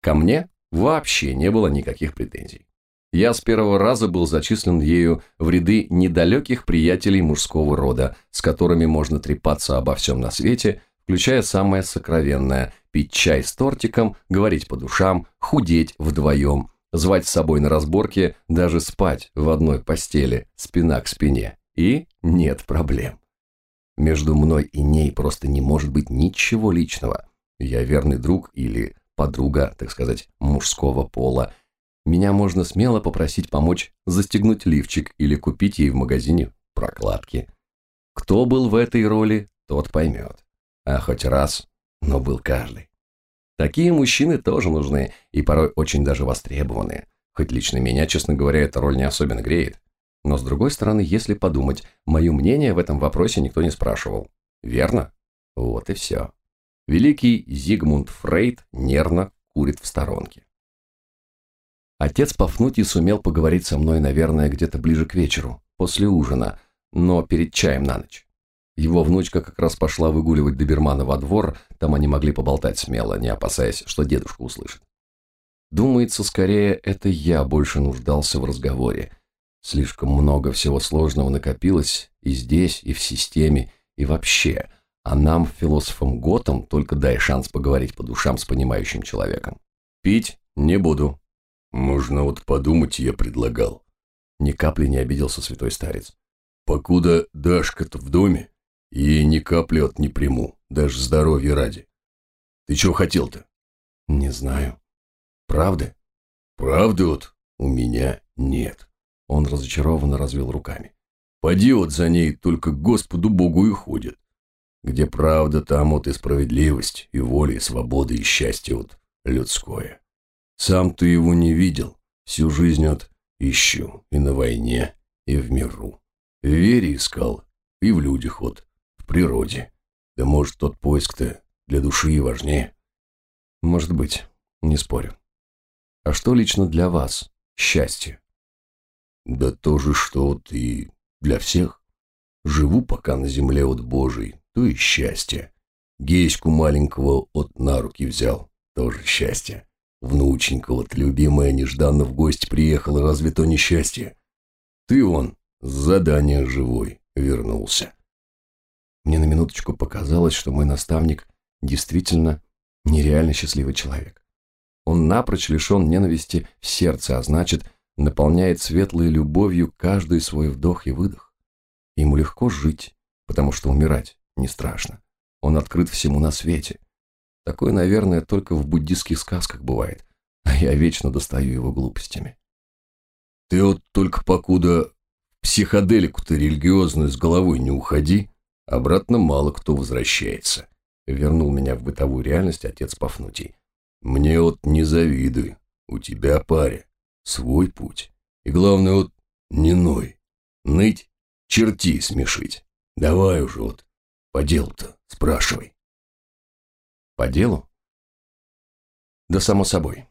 Ко мне вообще не было никаких претензий. Я с первого раза был зачислен ею в ряды недалеких приятелей мужского рода, с которыми можно трепаться обо всем на свете, включая самое сокровенное – пить чай с тортиком, говорить по душам, худеть вдвоем, звать с собой на разборке, даже спать в одной постели, спина к спине. И нет проблем. Между мной и ней просто не может быть ничего личного. Я верный друг или подруга, так сказать, мужского пола – меня можно смело попросить помочь застегнуть лифчик или купить ей в магазине прокладки. Кто был в этой роли, тот поймет. А хоть раз, но был каждый. Такие мужчины тоже нужны и порой очень даже востребованы. Хоть лично меня, честно говоря, эта роль не особенно греет. Но с другой стороны, если подумать, мое мнение в этом вопросе никто не спрашивал. Верно? Вот и все. Великий Зигмунд Фрейд нервно курит в сторонке. Отец Пафнутий сумел поговорить со мной, наверное, где-то ближе к вечеру, после ужина, но перед чаем на ночь. Его внучка как раз пошла выгуливать добермана во двор, там они могли поболтать смело, не опасаясь, что дедушка услышит. Думается, скорее, это я больше нуждался в разговоре. Слишком много всего сложного накопилось и здесь, и в системе, и вообще. А нам, философам Готам, только дай шанс поговорить по душам с понимающим человеком. Пить не буду, «Можно вот подумать, я предлагал». Ни капли не обиделся святой старец. «Покуда Дашка-то в доме, и ни капли от не приму, даже здоровья ради. Ты чего хотел-то?» «Не знаю. Правда?» «Правды вот у меня нет». Он разочарованно развел руками. «Поди вот за ней только Господу Богу и ходит. Где правда, там вот и справедливость, и воля, и свобода, и счастье вот людское. Сам ты его не видел. Всю жизнь от ищу и на войне, и в миру. В вере искал, и в людях вот, в природе. Да может, тот поиск-то для души и важнее. Может быть, не спорю. А что лично для вас счастье? Да то же, что вот и для всех. Живу пока на земле от Божией, то и счастье. Геську маленького от на руки взял, тоже счастье. Внученька вот любимая нежданно в гости приехала, разве то несчастье? Ты он, с задания живой, вернулся. Мне на минуточку показалось, что мой наставник действительно нереально счастливый человек. Он напрочь лишен ненависти в сердце, а значит, наполняет светлой любовью каждый свой вдох и выдох. Ему легко жить, потому что умирать не страшно. Он открыт всему на свете. Такое, наверное, только в буддистских сказках бывает, а я вечно достаю его глупостями. Ты вот только покуда психоделику-то религиозную с головой не уходи, обратно мало кто возвращается. Вернул меня в бытовую реальность отец Пафнутий. Мне вот не завидуй, у тебя, паря, свой путь. И главное вот не ной, ныть, черти смешить. Давай уже вот, по делу-то спрашивай. По делу? Да само собой.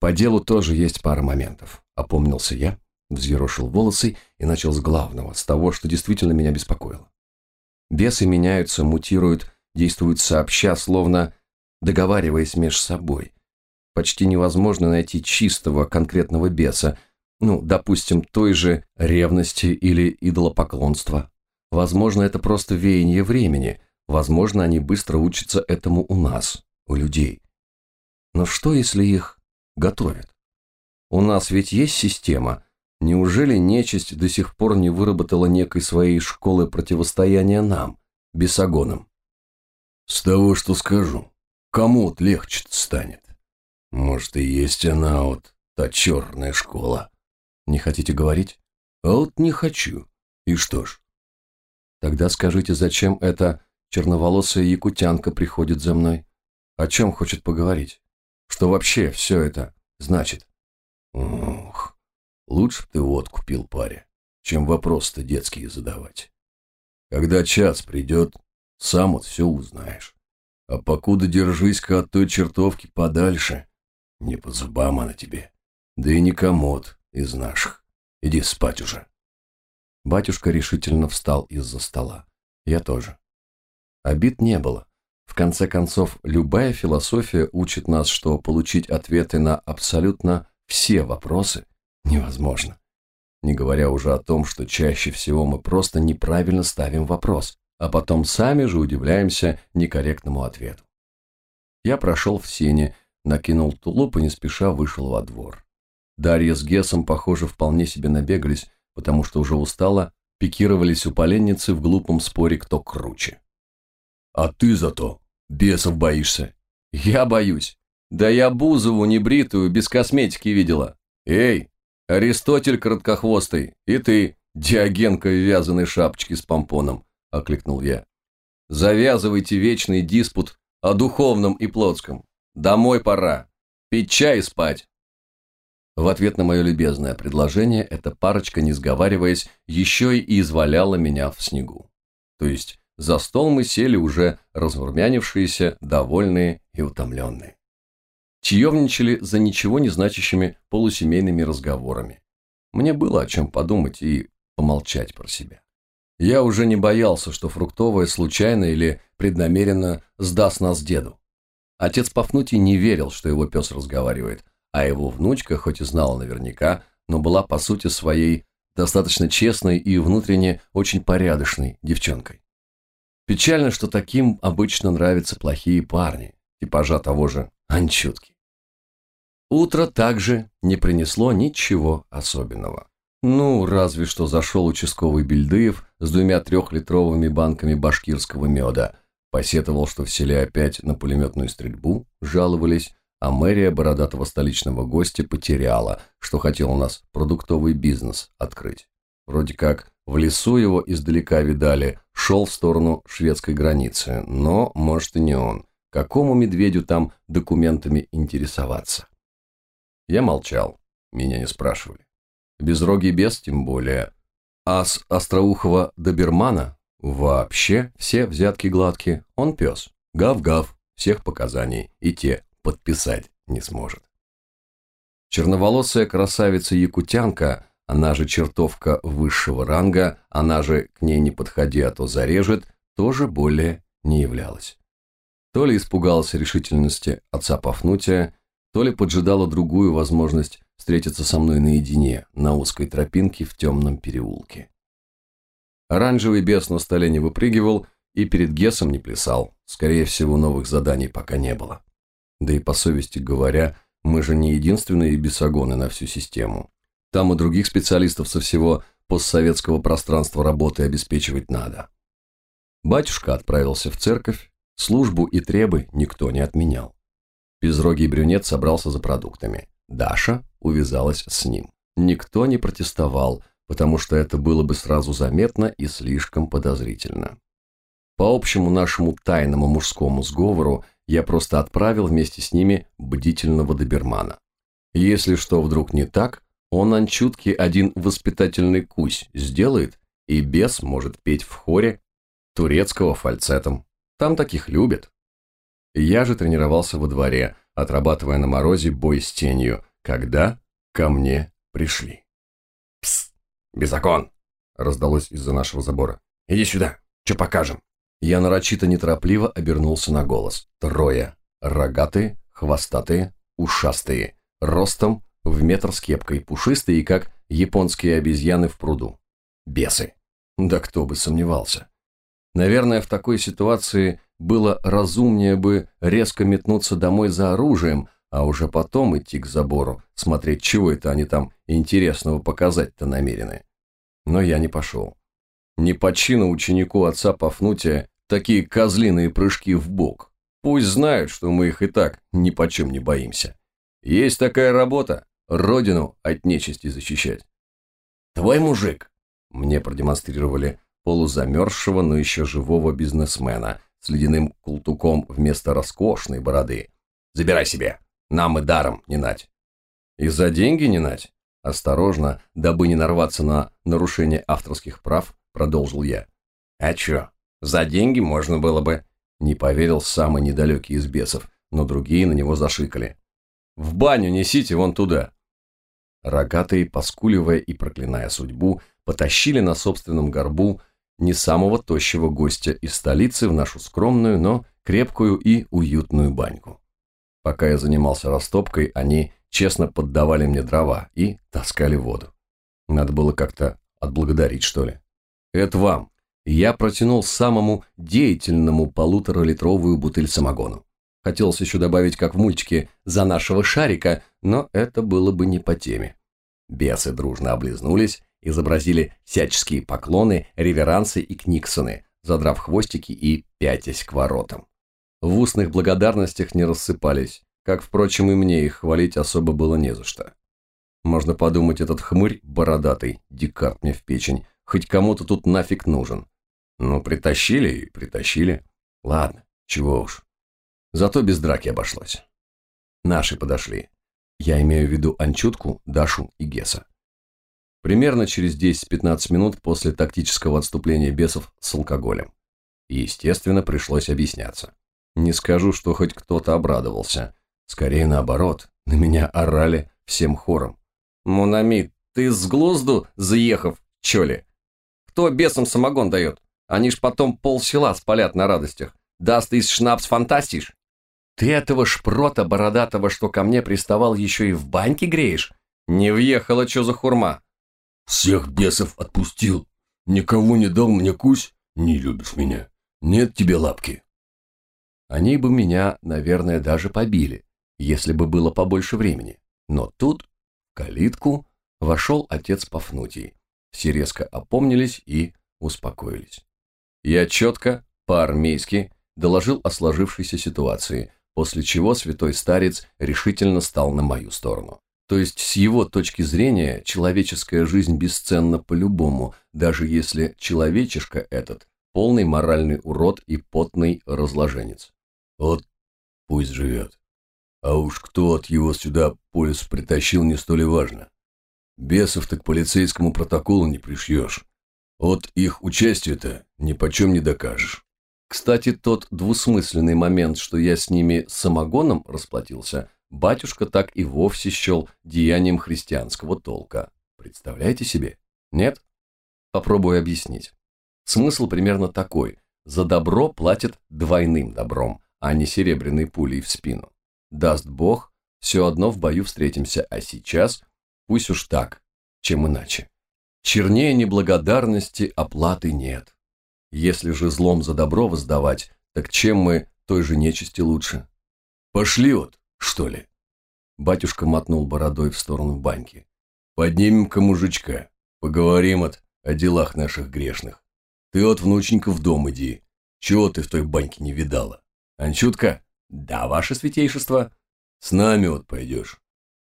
По делу тоже есть пара моментов. Опомнился я, взъерошил волосы и начал с главного, с того, что действительно меня беспокоило. Бесы меняются, мутируют, действуют сообща, словно договариваясь между собой. Почти невозможно найти чистого конкретного беса, ну, допустим, той же ревности или идолопоклонства. Возможно, это просто веяние времени, Возможно, они быстро учатся этому у нас, у людей. Но что, если их готовят? У нас ведь есть система. Неужели нечисть до сих пор не выработала некой своей школы противостояния нам, бесогонам? С того, что скажу, кому вот легче станет? Может, и есть она вот, та черная школа. Не хотите говорить? А вот не хочу. И что ж? Тогда скажите, зачем это черноволосая якутянка приходит за мной. О чем хочет поговорить? Что вообще все это значит? Ох, лучше б ты вот купил паре, чем вопрос-то детские задавать. Когда час придет, сам вот все узнаешь. А покуда держись-ка от той чертовки подальше, не по зубам она тебе. Да и не комод из наших. Иди спать уже. Батюшка решительно встал из-за стола. Я тоже. Обид не было. В конце концов, любая философия учит нас, что получить ответы на абсолютно все вопросы невозможно. Не говоря уже о том, что чаще всего мы просто неправильно ставим вопрос, а потом сами же удивляемся некорректному ответу. Я прошел в сене, накинул тулуп и не спеша вышел во двор. Дарья с Гесом, похоже, вполне себе набегались, потому что уже устало, пикировались у поленницы в глупом споре, кто круче. «А ты зато бесов боишься». «Я боюсь. Да я Бузову небритую, без косметики видела. Эй, Аристотель короткохвостый, и ты, Диогенка в вязаной шапочке с помпоном», – окликнул я. «Завязывайте вечный диспут о духовном и плотском. Домой пора. Пить чай и спать». В ответ на мое любезное предложение эта парочка, не сговариваясь, еще и изваляла меня в снегу. То есть за стол мы сели уже разрумянившиеся, довольные и утомленные. Чаевничали за ничего не значащими полусемейными разговорами. Мне было о чем подумать и помолчать про себя. Я уже не боялся, что фруктовая случайно или преднамеренно сдаст нас деду. Отец Пафнутий не верил, что его пес разговаривает – а его внучка, хоть и знала наверняка, но была по сути своей достаточно честной и внутренне очень порядочной девчонкой. Печально, что таким обычно нравятся плохие парни, типажа того же Анчутки. Утро также не принесло ничего особенного. Ну, разве что зашел участковый Бельдыев с двумя трехлитровыми банками башкирского меда, посетовал, что в селе опять на пулеметную стрельбу жаловались, а мэрия бородатого столичного гостя потеряла, что хотел у нас продуктовый бизнес открыть. Вроде как в лесу его издалека видали, шел в сторону шведской границы, но, может, и не он. Какому медведю там документами интересоваться? Я молчал, меня не спрашивали. Безрогий бес тем более. А с остроухого добермана вообще все взятки гладкие, он пес. Гав-гав, всех показаний, и те подписать не сможет. Черноволосая красавица-якутянка, она же чертовка высшего ранга, она же к ней не подходи, а то зарежет, тоже более не являлась. То ли испугалась решительности отца Пафнутия, то ли поджидала другую возможность встретиться со мной наедине на узкой тропинке в темном переулке. Оранжевый бес на столе не выпрыгивал и перед Гесом не плясал, скорее всего, новых заданий пока не было. Да и по совести говоря, мы же не единственные бесогоны на всю систему. Там и других специалистов со всего постсоветского пространства работы обеспечивать надо. Батюшка отправился в церковь, службу и требы никто не отменял. Безрогий брюнет собрался за продуктами. Даша увязалась с ним. Никто не протестовал, потому что это было бы сразу заметно и слишком подозрительно. По общему нашему тайному мужскому сговору я просто отправил вместе с ними бдительного добермана. Если что вдруг не так, он анчутки один воспитательный кусь сделает, и бес может петь в хоре турецкого фальцетом. Там таких любят. Я же тренировался во дворе, отрабатывая на морозе бой с тенью, когда ко мне пришли. «Пс! Беззакон!» – раздалось из-за нашего забора. «Иди сюда, что покажем?» Я нарочито неторопливо обернулся на голос. Трое. Рогатые, хвостатые, ушастые. Ростом в метр с кепкой, пушистые, как японские обезьяны в пруду. Бесы. Да кто бы сомневался. Наверное, в такой ситуации было разумнее бы резко метнуться домой за оружием, а уже потом идти к забору, смотреть, чего это они там интересного показать-то намерены. Но я не пошел. Не по чину ученику отца Пафнутия такие козлиные прыжки в бок. Пусть знают, что мы их и так ни почем не боимся. Есть такая работа – родину от нечисти защищать. Твой мужик, мне продемонстрировали полузамерзшего, но еще живого бизнесмена с ледяным култуком вместо роскошной бороды. Забирай себе, нам и даром не нать. И за деньги не нать? Осторожно, дабы не нарваться на нарушение авторских прав, продолжил я. А чё, за деньги можно было бы. Не поверил самый недалекий из бесов, но другие на него зашикали. В баню несите вон туда. Рогатые, поскуливая и проклиная судьбу, потащили на собственном горбу не самого тощего гостя из столицы в нашу скромную, но крепкую и уютную баньку. Пока я занимался растопкой, они честно поддавали мне дрова и таскали воду. Надо было как-то отблагодарить, что ли. Это вам. Я протянул самому деятельному полуторалитровую бутыль самогону. Хотелось еще добавить, как в мультике, за нашего шарика, но это было бы не по теме. Бесы дружно облизнулись, изобразили всяческие поклоны, реверансы и книксоны, задрав хвостики и пятясь к воротам. В устных благодарностях не рассыпались, как, впрочем, и мне их хвалить особо было не за что. Можно подумать, этот хмырь бородатый, дикарт мне в печень, хоть кому-то тут нафиг нужен. Ну, притащили и притащили. Ладно, чего уж. Зато без драки обошлось. Наши подошли. Я имею в виду Анчутку, Дашу и Геса. Примерно через 10-15 минут после тактического отступления бесов с алкоголем. естественно, пришлось объясняться. Не скажу, что хоть кто-то обрадовался. Скорее наоборот, на меня орали всем хором. «Mon ami, ты с глузду заехав, чё ли? Кто бесам самогон дает? Они ж потом пол села спалят на радостях. Das ist Schnaps fantastisch. Ты этого шпрота бородатого, что ко мне приставал, еще и в баньке греешь? Не въехала, что за хурма? Всех бесов отпустил. Никого не дал мне кусь, не любишь меня. Нет тебе лапки. Они бы меня, наверное, даже побили, если бы было побольше времени. Но тут, в калитку, вошел отец Пафнутий. Все резко опомнились и успокоились. Я четко, по-армейски, доложил о сложившейся ситуации, после чего святой старец решительно стал на мою сторону. То есть с его точки зрения человеческая жизнь бесценна по-любому, даже если человечишка этот полный моральный урод и потный разложенец. Вот пусть живет. А уж кто от его сюда по лесу притащил, не столь важно. Бесов так полицейскому протоколу не пришьешь. От их участия-то ни почем не докажешь. Кстати, тот двусмысленный момент, что я с ними самогоном расплатился, батюшка так и вовсе счел деянием христианского толка. Представляете себе? Нет? Попробую объяснить. Смысл примерно такой. За добро платят двойным добром, а не серебряной пулей в спину. Даст Бог, все одно в бою встретимся, а сейчас пусть уж так, чем иначе. Чернее неблагодарности оплаты нет. Если же злом за добро воздавать, так чем мы той же нечисти лучше? Пошли вот, что ли? Батюшка мотнул бородой в сторону баньки. Поднимем-ка мужичка, поговорим от о делах наших грешных. Ты от внученька в дом иди. Чего ты в той баньке не видала? Анчутка? Да, ваше святейшество. С нами вот пойдешь.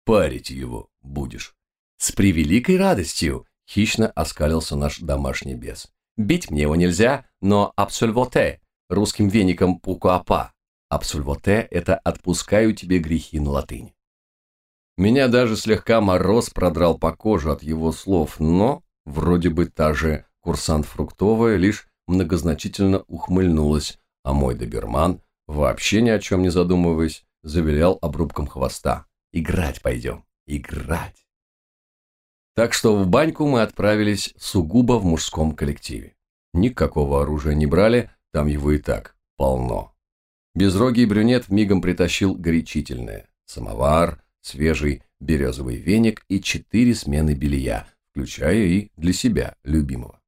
Парить его будешь. С превеликой радостью, хищно оскалился наш домашний бес. Бить мне его нельзя, но абсульвоте, русским веником пукуапа. Абсульвоте – это «отпускаю тебе грехи» на латыни. Меня даже слегка мороз продрал по коже от его слов, но вроде бы та же курсант Фруктовая лишь многозначительно ухмыльнулась, а мой доберман, вообще ни о чем не задумываясь, завилял обрубком хвоста. «Играть пойдем, играть!» Так что в баньку мы отправились сугубо в мужском коллективе. Никакого оружия не брали, там его и так полно. Безрогий брюнет мигом притащил горячительное. Самовар, свежий березовый веник и четыре смены белья, включая и для себя, любимого.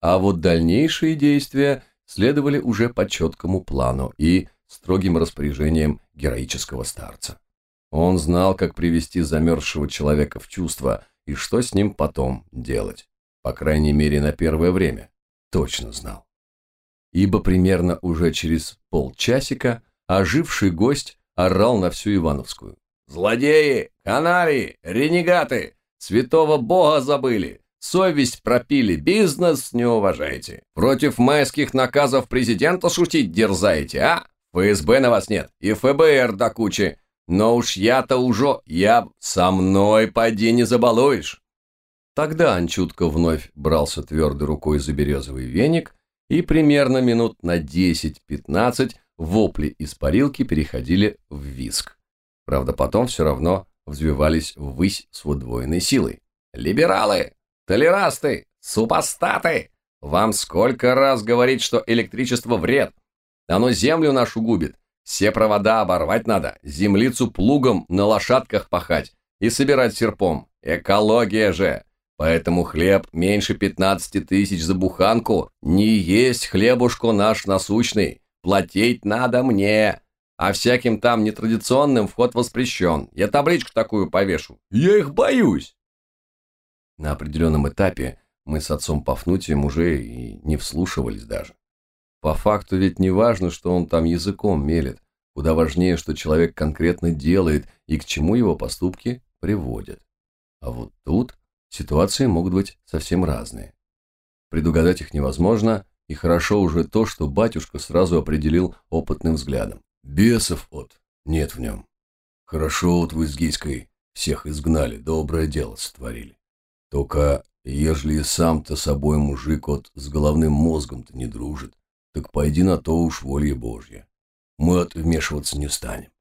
А вот дальнейшие действия следовали уже по четкому плану и строгим распоряжениям героического старца. Он знал, как привести замерзшего человека в чувство, и что с ним потом делать. По крайней мере, на первое время. Точно знал. Ибо примерно уже через полчасика оживший гость орал на всю Ивановскую. «Злодеи! Каналии! Ренегаты! Святого Бога забыли! Совесть пропили, бизнес не уважаете! Против майских наказов президента шутить дерзаете, а? ФСБ на вас нет, и ФБР до кучи. Но уж я-то уже, я со мной поди не забалуешь. Тогда Анчутка вновь брался твердой рукой за березовый веник, и примерно минут на 10-15 вопли из парилки переходили в виск. Правда, потом все равно взвивались ввысь с удвоенной силой. «Либералы! Толерасты! Супостаты! Вам сколько раз говорить, что электричество вред? Оно землю нашу губит. Все провода оборвать надо, землицу плугом на лошадках пахать и собирать серпом. Экология же! Поэтому хлеб меньше 15 тысяч за буханку не есть хлебушко наш насущный. Платить надо мне. А всяким там нетрадиционным вход воспрещен. Я табличку такую повешу. Я их боюсь. На определенном этапе мы с отцом Пафнутием уже и не вслушивались даже. По факту ведь не важно, что он там языком мелет. Куда важнее, что человек конкретно делает и к чему его поступки приводят. А вот тут ситуации могут быть совсем разные. Предугадать их невозможно, и хорошо уже то, что батюшка сразу определил опытным взглядом. Бесов от нет в нем. Хорошо вот в Изгийской всех изгнали, доброе дело сотворили. Только ежели сам-то собой мужик от с головным мозгом-то не дружит, так пойди на то уж воля Божья. Мы от вмешиваться не станем.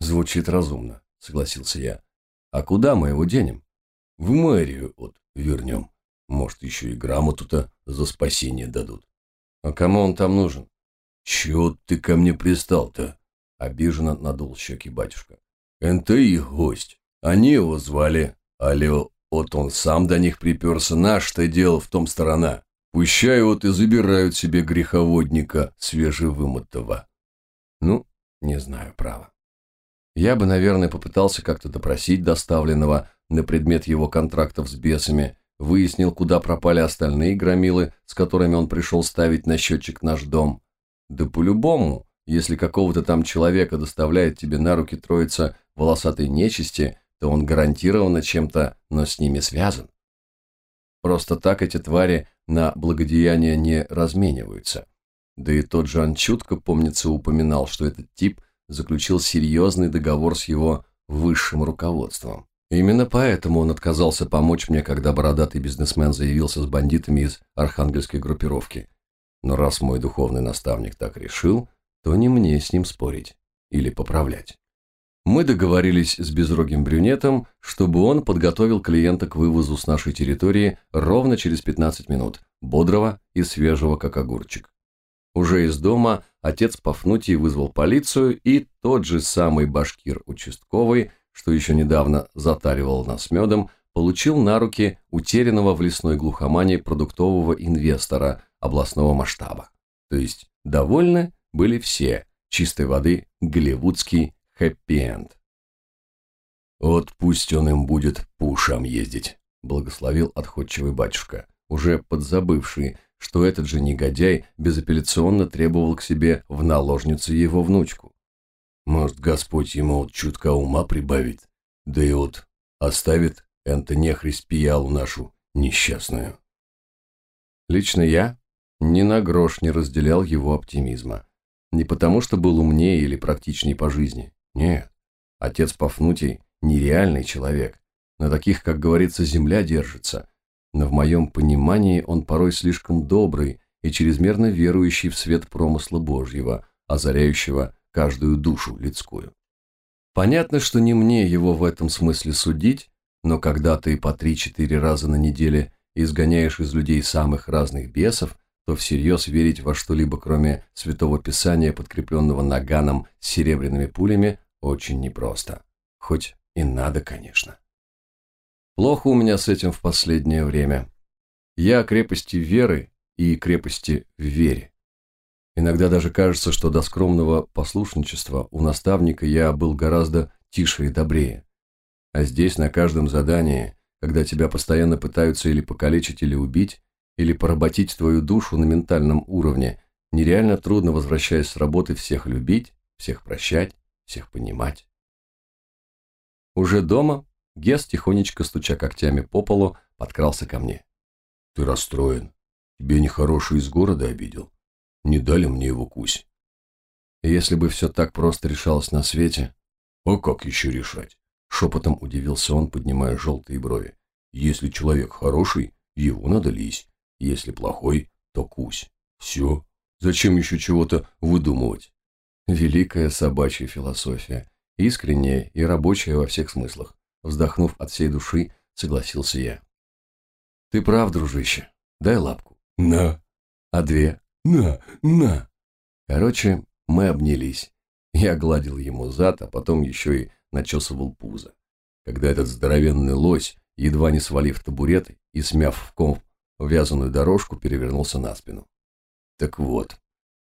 Звучит разумно, согласился я. А куда мы его денем? В мэрию от вернем. Может, еще и грамоту-то за спасение дадут. А кому он там нужен? Чего ты ко мне пристал-то? Обиженно надул щеки батюшка. Это их гость. Они его звали. Алло, вот он сам до них приперся. Наш-то дело в том сторона. Пущай вот и забирают себе греховодника свежевымытого. Ну, не знаю, право. Я бы, наверное, попытался как-то допросить доставленного на предмет его контрактов с бесами, выяснил, куда пропали остальные громилы, с которыми он пришел ставить на счетчик наш дом. Да по-любому, если какого-то там человека доставляет тебе на руки троица волосатой нечисти, то он гарантированно чем-то, но с ними связан. Просто так эти твари на благодеяния не размениваются. Да и тот же Анчутко, помнится, упоминал, что этот тип заключил серьезный договор с его высшим руководством. Именно поэтому он отказался помочь мне, когда бородатый бизнесмен заявился с бандитами из архангельской группировки. Но раз мой духовный наставник так решил, то не мне с ним спорить или поправлять. Мы договорились с безрогим брюнетом, чтобы он подготовил клиента к вывозу с нашей территории ровно через 15 минут, бодрого и свежего, как огурчик. Уже из дома отец Пафнутий вызвал полицию, и тот же самый башкир участковый, что еще недавно затаривал нас медом, получил на руки утерянного в лесной глухомане продуктового инвестора областного масштаба. То есть довольны были все, чистой воды голливудский хэппи-энд. «Вот пусть он им будет по ушам ездить», – благословил отходчивый батюшка, уже подзабывший, что этот же негодяй безапелляционно требовал к себе в наложнице его внучку. Может, Господь ему вот чутка ума прибавит, да и вот оставит энто нехрист пиялу нашу несчастную. Лично я ни на грош не разделял его оптимизма. Не потому, что был умнее или практичнее по жизни. Нет. Отец Пафнутий – нереальный человек. На таких, как говорится, земля держится. Но в моем понимании он порой слишком добрый и чрезмерно верующий в свет промысла Божьего, озаряющего каждую душу людскую. Понятно, что не мне его в этом смысле судить, но когда ты по три-четыре раза на неделе изгоняешь из людей самых разных бесов, то всерьез верить во что-либо, кроме Святого Писания, подкрепленного наганом с серебряными пулями, очень непросто. Хоть и надо, конечно. Плохо у меня с этим в последнее время. Я о крепости веры и крепости в вере. Иногда даже кажется, что до скромного послушничества у наставника я был гораздо тише и добрее. А здесь на каждом задании, когда тебя постоянно пытаются или покалечить, или убить, или поработить твою душу на ментальном уровне, нереально трудно, возвращаясь с работы, всех любить, всех прощать, всех понимать. Уже дома Гес, тихонечко стуча когтями по полу, подкрался ко мне. «Ты расстроен. Тебе нехороший из города обидел. Не дали мне его кусь». «Если бы все так просто решалось на свете...» «А как еще решать?» Шепотом удивился он, поднимая желтые брови. «Если человек хороший, его надо лись. Если плохой, то кусь. Все. Зачем еще чего-то выдумывать?» Великая собачья философия. Искренняя и рабочая во всех смыслах. Вздохнув от всей души, согласился я. Ты прав, дружище. Дай лапку. На. А две? На, на. Короче, мы обнялись. Я гладил ему зад, а потом еще и начесывал пузо. Когда этот здоровенный лось, едва не свалив табурет и смяв в ком вязаную дорожку, перевернулся на спину. Так вот,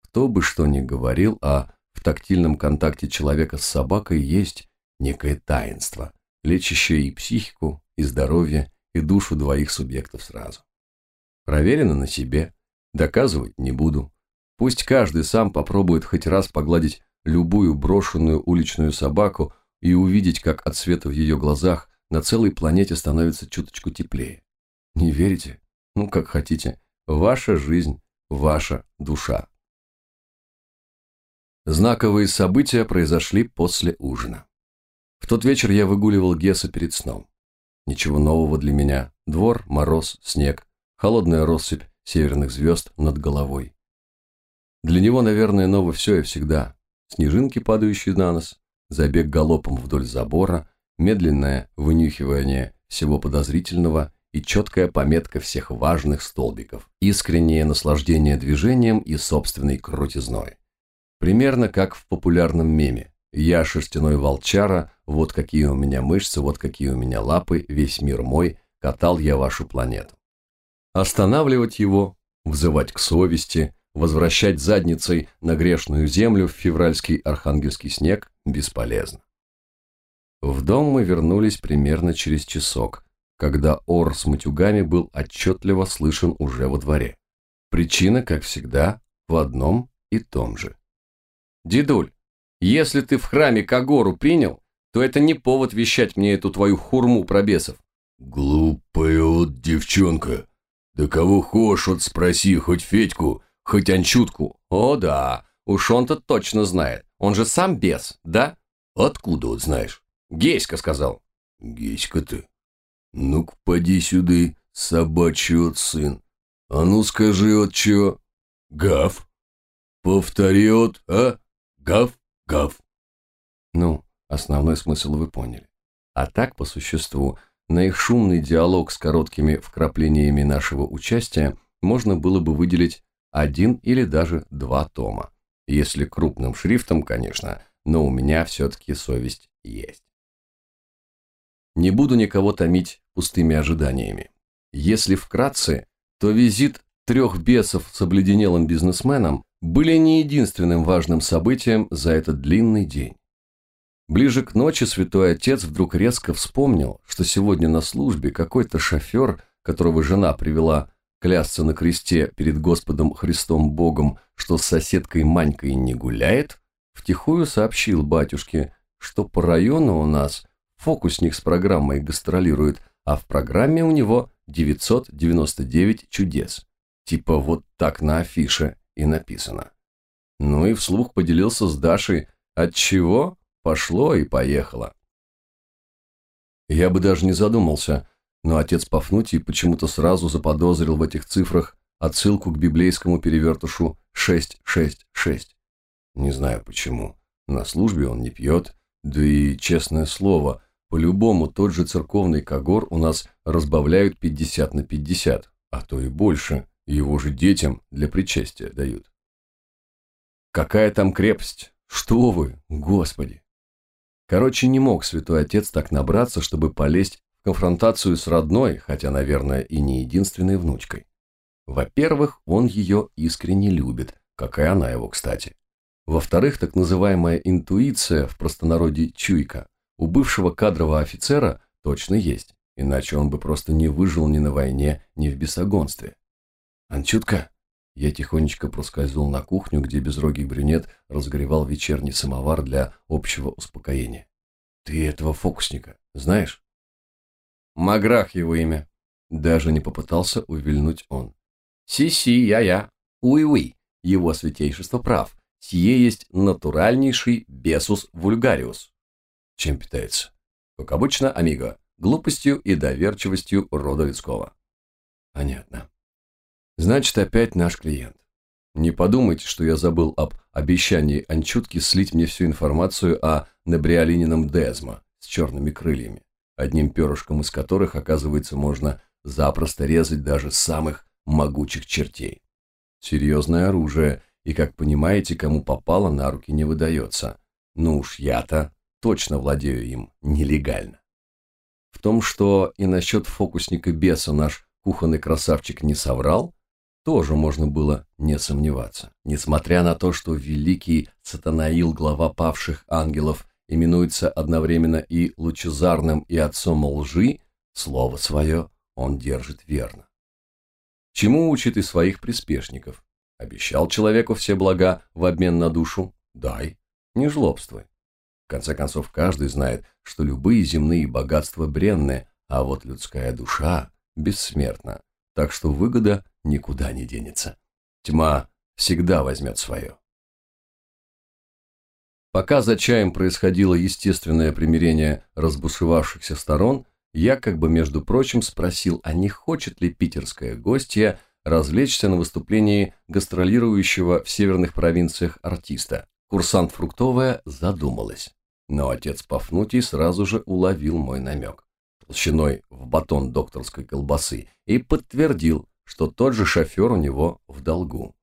кто бы что ни говорил, а в тактильном контакте человека с собакой есть некое таинство, лечащее и психику, и здоровье, и душу двоих субъектов сразу. Проверено на себе, доказывать не буду. Пусть каждый сам попробует хоть раз погладить любую брошенную уличную собаку и увидеть, как от света в ее глазах на целой планете становится чуточку теплее. Не верите? Ну, как хотите. Ваша жизнь, ваша душа. Знаковые события произошли после ужина. В тот вечер я выгуливал Гесса перед сном. Ничего нового для меня. Двор, мороз, снег, холодная россыпь северных звезд над головой. Для него, наверное, ново все и всегда. Снежинки, падающие на нос, забег галопом вдоль забора, медленное вынюхивание всего подозрительного и четкая пометка всех важных столбиков, искреннее наслаждение движением и собственной крутизной. Примерно как в популярном меме «Я шерстяной волчара, вот какие у меня мышцы, вот какие у меня лапы, весь мир мой, катал я вашу планету». Останавливать его, взывать к совести, возвращать задницей на грешную землю в февральский архангельский снег бесполезно. В дом мы вернулись примерно через часок, когда ор с матюгами был отчетливо слышен уже во дворе. Причина, как всегда, в одном и том же. «Дедуль, если ты в храме Кагору принял, то это не повод вещать мне эту твою хурму про бесов». «Глупая вот девчонка. Да кого хошь, вот спроси, хоть Федьку, хоть Анчутку». «О да, уж он-то точно знает. Он же сам бес, да?» «Откуда вот знаешь?» «Геська сказал». «Геська ты? Ну-ка, поди сюда, собачий от сын. А ну скажи от чего? Гав? Повтори от, а? Гав, гав». Ну, основной смысл вы поняли. А так, по существу, на их шумный диалог с короткими вкраплениями нашего участия можно было бы выделить один или даже два тома. Если крупным шрифтом, конечно, но у меня все-таки совесть есть. Не буду никого томить пустыми ожиданиями. Если вкратце, то визит трех бесов с обледенелым бизнесменом были не единственным важным событием за этот длинный день. Ближе к ночи святой отец вдруг резко вспомнил, что сегодня на службе какой-то шофер, которого жена привела клясться на кресте перед Господом Христом Богом, что с соседкой Манькой не гуляет, втихую сообщил батюшке, что по району у нас фокусник с программой гастролирует, а в программе у него 999 чудес. Типа вот так на афише и написано. Ну и вслух поделился с Дашей, от чего пошло и поехало. Я бы даже не задумался, но отец Пафнутий почему-то сразу заподозрил в этих цифрах отсылку к библейскому перевертышу 666. Не знаю почему. На службе он не пьет, да и, честное слово, по-любому тот же церковный когор у нас разбавляют 50 на 50, а то и больше, его же детям для причастия дают. Какая там крепость? Что вы, Господи! Короче, не мог святой отец так набраться, чтобы полезть в конфронтацию с родной, хотя, наверное, и не единственной внучкой. Во-первых, он ее искренне любит, как и она его, кстати. Во-вторых, так называемая интуиция, в простонародье чуйка, у бывшего кадрового офицера точно есть, иначе он бы просто не выжил ни на войне, ни в бесогонстве. «Анчутка!» Я тихонечко проскользнул на кухню, где безрогий брюнет разогревал вечерний самовар для общего успокоения. «Ты этого фокусника знаешь?» Маграх его имя. Даже не попытался увильнуть он. Си-си, я-я. Уи-уи. Его святейшество прав. Сие есть натуральнейший бесус вульгариус. Чем питается? Как обычно, амиго. Глупостью и доверчивостью рода людского. Понятно. Значит, опять наш клиент. Не подумайте, что я забыл об обещании Анчутки слить мне всю информацию о набриолинином Дезма с черными крыльями одним перышком из которых, оказывается, можно запросто резать даже самых могучих чертей. Серьезное оружие, и, как понимаете, кому попало, на руки не выдается. Ну уж я-то точно владею им нелегально. В том, что и насчет фокусника беса наш кухонный красавчик не соврал, тоже можно было не сомневаться. Несмотря на то, что великий Сатанаил, глава павших ангелов, именуется одновременно и лучезарным, и отцом лжи, слово свое он держит верно. Чему учит и своих приспешников? Обещал человеку все блага в обмен на душу? Дай, не жлобствуй. В конце концов, каждый знает, что любые земные богатства бренны, а вот людская душа бессмертна, так что выгода никуда не денется. Тьма всегда возьмет свое. Пока за чаем происходило естественное примирение разбушевавшихся сторон, я как бы, между прочим, спросил, а не хочет ли питерская гостья развлечься на выступлении гастролирующего в северных провинциях артиста. Курсант Фруктовая задумалась. Но отец Пафнутий сразу же уловил мой намек, толщиной в батон докторской колбасы, и подтвердил, что тот же шофер у него в долгу.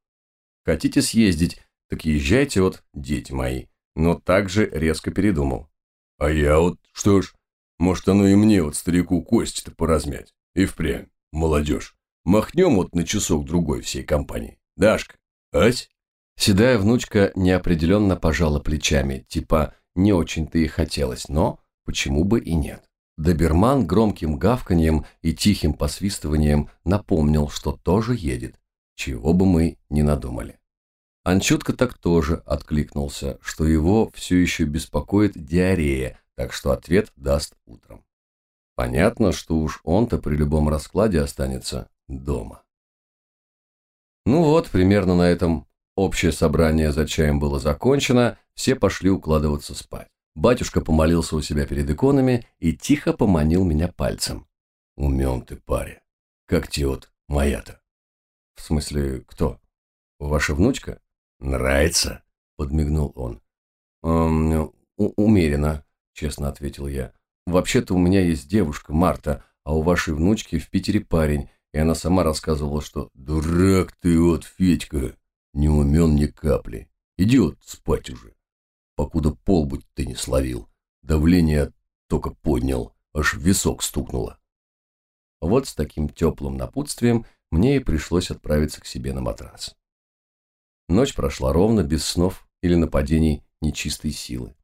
Хотите съездить, так езжайте вот, дети мои, но также резко передумал. А я вот, что ж, может оно и мне вот старику кости-то поразмять. И впрямь, молодежь. Махнем вот на часок-другой всей компании. Дашка, ась? Седая внучка неопределенно пожала плечами, типа не очень-то и хотелось, но почему бы и нет. Доберман громким гавканьем и тихим посвистыванием напомнил, что тоже едет, чего бы мы ни надумали. Анчутка так тоже откликнулся, что его все еще беспокоит диарея, так что ответ даст утром. Понятно, что уж он-то при любом раскладе останется дома. Ну вот, примерно на этом общее собрание за чаем было закончено, все пошли укладываться спать. Батюшка помолился у себя перед иконами и тихо поманил меня пальцем. «Умен ты, паря. Как тебе вот моя-то?» «В смысле, кто? Ваша внучка?» «Нравится?» — подмигнул он. «Эм, умеренно», — честно ответил я. «Вообще-то у меня есть девушка, Марта, а у вашей внучки в Питере парень, и она сама рассказывала, что... «Дурак ты вот, Федька! Не умен ни капли. Иди вот спать уже, покуда полбуть ты не словил. Давление только поднял, аж в висок стукнуло». Вот с таким теплым напутствием мне и пришлось отправиться к себе на матрас. Ночь прошла ровно, без снов или нападений нечистой силы.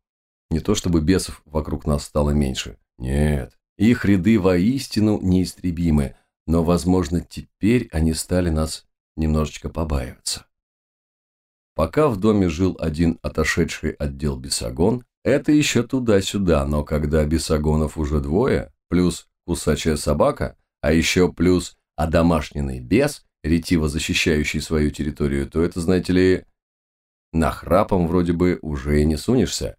Не то чтобы бесов вокруг нас стало меньше. Нет, их ряды воистину неистребимы, но, возможно, теперь они стали нас немножечко побаиваться. Пока в доме жил один отошедший отдел бесогон, это еще туда-сюда, но когда бесогонов уже двое, плюс кусачая собака, а еще плюс одомашненный бес, ретиво защищающий свою территорию, то это, знаете ли, нахрапом вроде бы уже и не сунешься.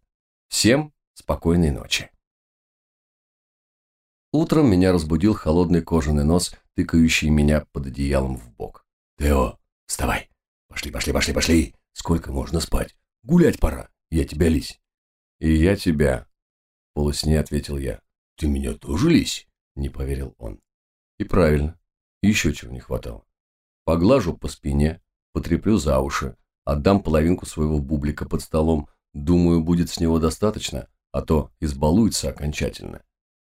Всем спокойной ночи. Утром меня разбудил холодный кожаный нос, тыкающий меня под одеялом в бок. «Тео, вставай! Пошли, пошли, пошли, пошли! Сколько можно спать? Гулять пора! Я тебя лись!» «И я тебя!» — полусне ответил я. «Ты меня тоже лись?» — не поверил он. «И правильно. Еще чего не хватало. Поглажу по спине, потреплю за уши, отдам половинку своего бублика под столом, думаю, будет с него достаточно, а то избалуется окончательно.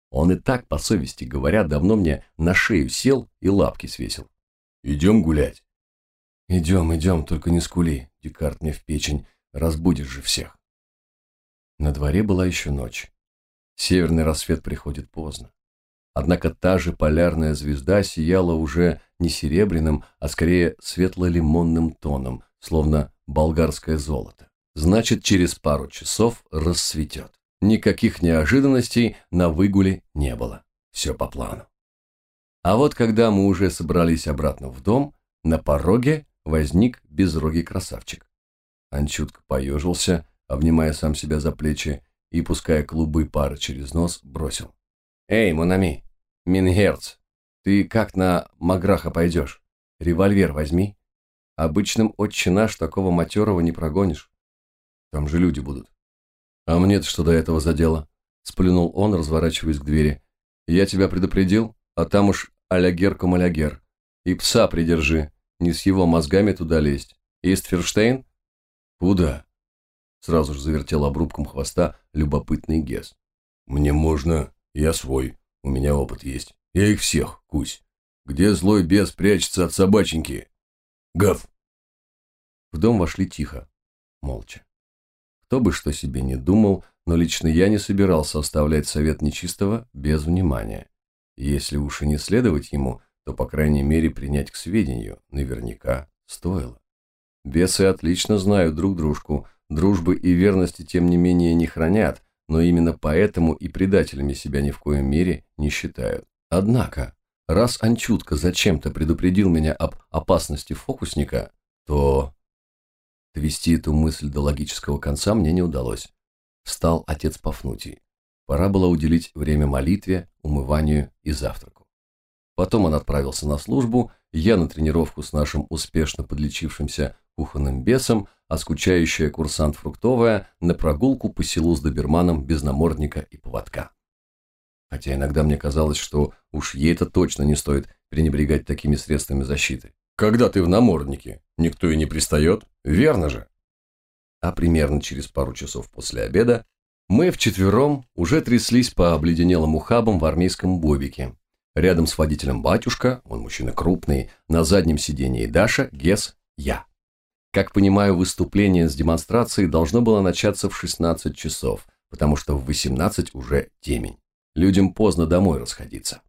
Он и так, по совести говоря, давно мне на шею сел и лапки свесил. «Идем гулять?» «Идем, идем, только не скули, Декарт мне в печень, разбудишь же всех». На дворе была еще ночь. Северный рассвет приходит поздно. Однако та же полярная звезда сияла уже не серебряным, а скорее светло-лимонным тоном, словно болгарское золото. Значит, через пару часов рассветет. Никаких неожиданностей на выгуле не было. Все по плану. А вот когда мы уже собрались обратно в дом, на пороге возник безрогий красавчик. Анчутка поежился, обнимая сам себя за плечи и, пуская клубы пара через нос, бросил. «Эй, Монами, Мингерц, ты как на Маграха пойдешь? Револьвер возьми. Обычным отче наш такого матерого не прогонишь. Там же люди будут». «А мне-то что до этого задело?» Сплюнул он, разворачиваясь к двери. «Я тебя предупредил, а там уж алягер кум алягер. И пса придержи, не с его мозгами туда лезть. Истферштейн?» «Куда?» Сразу же завертел обрубком хвоста любопытный Гес. «Мне можно, я свой, у меня опыт есть. Я их всех, кусь. Где злой бес прячется от собаченьки? Гав!» В дом вошли тихо, молча. Кто бы что себе не думал, но лично я не собирался оставлять совет нечистого без внимания. Если уж и не следовать ему, то, по крайней мере, принять к сведению наверняка стоило. Бесы отлично знают друг дружку, дружбы и верности тем не менее не хранят, но именно поэтому и предателями себя ни в коем мере не считают. Однако, раз Анчутка зачем-то предупредил меня об опасности фокусника, то... Довести эту мысль до логического конца мне не удалось. Встал отец Пафнутий. Пора было уделить время молитве, умыванию и завтраку. Потом он отправился на службу, я на тренировку с нашим успешно подлечившимся кухонным бесом, а скучающая курсант Фруктовая на прогулку по селу с доберманом без намордника и поводка. Хотя иногда мне казалось, что уж ей-то точно не стоит пренебрегать такими средствами защиты. Когда ты в наморднике, никто и не пристает, верно же? А примерно через пару часов после обеда мы вчетвером уже тряслись по обледенелым ухабам в армейском бобике. Рядом с водителем батюшка, он мужчина крупный, на заднем сидении Даша, Гес, я. Как понимаю, выступление с демонстрацией должно было начаться в 16 часов, потому что в 18 уже темень. Людям поздно домой расходиться.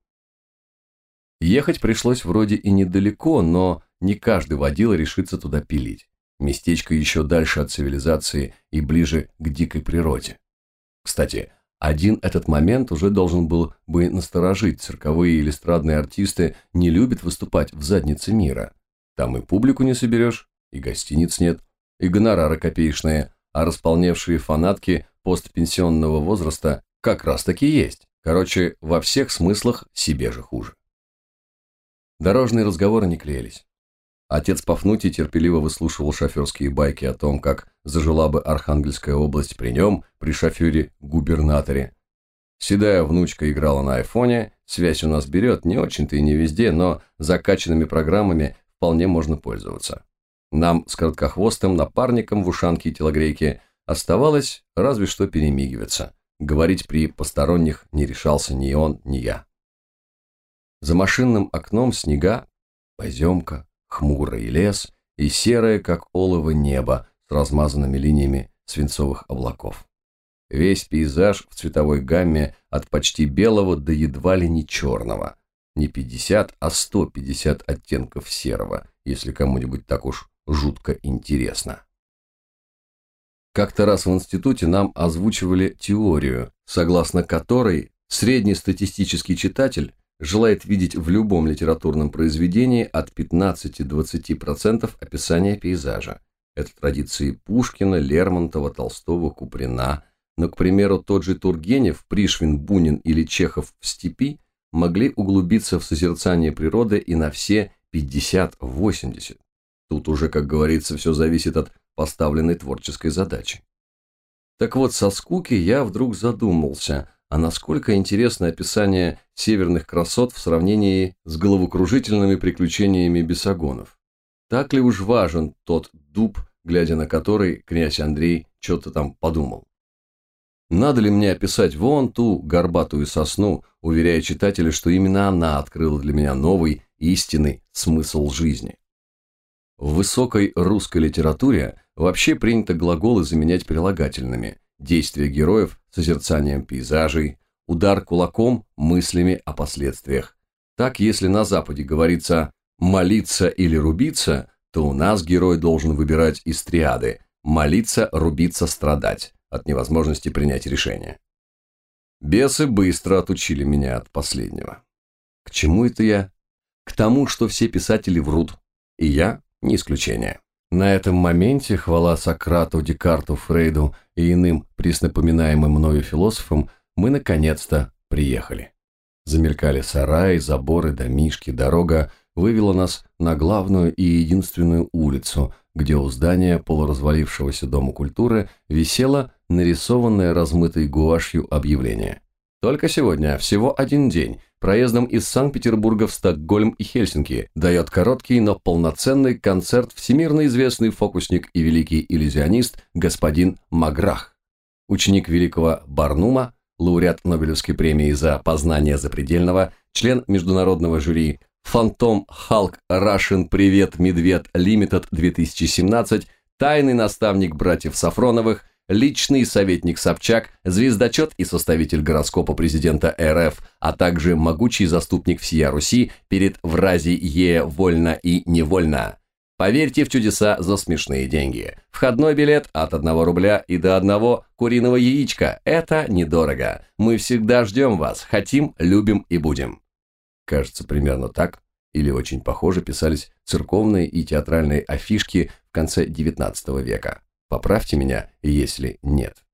Ехать пришлось вроде и недалеко, но не каждый водила решится туда пилить. Местечко еще дальше от цивилизации и ближе к дикой природе. Кстати, один этот момент уже должен был бы насторожить. Цирковые или эстрадные артисты не любят выступать в заднице мира. Там и публику не соберешь, и гостиниц нет, и гонорары копеечные, а располневшие фанатки постпенсионного возраста как раз таки есть. Короче, во всех смыслах себе же хуже. Дорожные разговоры не клеились. Отец Пафнутий терпеливо выслушивал шоферские байки о том, как зажила бы Архангельская область при нем, при шофере-губернаторе. Седая внучка играла на айфоне, связь у нас берет, не очень-то и не везде, но закачанными программами вполне можно пользоваться. Нам с короткохвостым напарником в ушанке и телогрейке оставалось разве что перемигиваться. Говорить при посторонних не решался ни он, ни я. За машинным окном снега, поземка, хмурый лес и серое, как олово, небо с размазанными линиями свинцовых облаков. Весь пейзаж в цветовой гамме от почти белого до едва ли не черного. Не 50, а 150 оттенков серого, если кому-нибудь так уж жутко интересно. Как-то раз в институте нам озвучивали теорию, согласно которой среднестатистический читатель желает видеть в любом литературном произведении от 15-20% описания пейзажа. Это традиции Пушкина, Лермонтова, Толстого, Куприна. Но, к примеру, тот же Тургенев, Пришвин, Бунин или Чехов в степи могли углубиться в созерцание природы и на все 50-80. Тут уже, как говорится, все зависит от поставленной творческой задачи. Так вот, со скуки я вдруг задумался, а насколько интересно описание северных красот в сравнении с головокружительными приключениями бесогонов. Так ли уж важен тот дуб, глядя на который князь Андрей что-то там подумал? Надо ли мне описать вон ту горбатую сосну, уверяя читателя, что именно она открыла для меня новый, истинный смысл жизни? В высокой русской литературе вообще принято глаголы заменять прилагательными, действия героев – созерцанием пейзажей, удар кулаком – мыслями о последствиях. Так, если на Западе говорится «молиться» или «рубиться», то у нас герой должен выбирать из триады «молиться», «рубиться», «страдать» от невозможности принять решение. Бесы быстро отучили меня от последнего. К чему это я? К тому, что все писатели врут, и я не исключение. На этом моменте, хвала Сократу, Декарту, Фрейду и иным приснапоминаемым мною философам, мы наконец-то приехали. Замелькали сараи, заборы, домишки, дорога вывела нас на главную и единственную улицу, где у здания полуразвалившегося Дома культуры висело нарисованное размытой гуашью объявление. Только сегодня, всего один день, проездом из Санкт-Петербурга в Стокгольм и Хельсинки, дает короткий, но полноценный концерт всемирно известный фокусник и великий иллюзионист господин Маграх, ученик великого Барнума, лауреат Нобелевской премии за познание запредельного, член международного жюри Фантом Халк Russian Привет Медведь Лимитед 2017, тайный наставник братьев Сафроновых – личный советник Собчак, звездочет и составитель гороскопа президента РФ, а также могучий заступник всея Руси перед врази Е вольно и невольно. Поверьте в чудеса за смешные деньги. Входной билет от 1 рубля и до одного куриного яичка. Это недорого. Мы всегда ждем вас. Хотим, любим и будем. Кажется, примерно так или очень похоже писались церковные и театральные афишки в конце XIX века. Поправьте меня, если нет.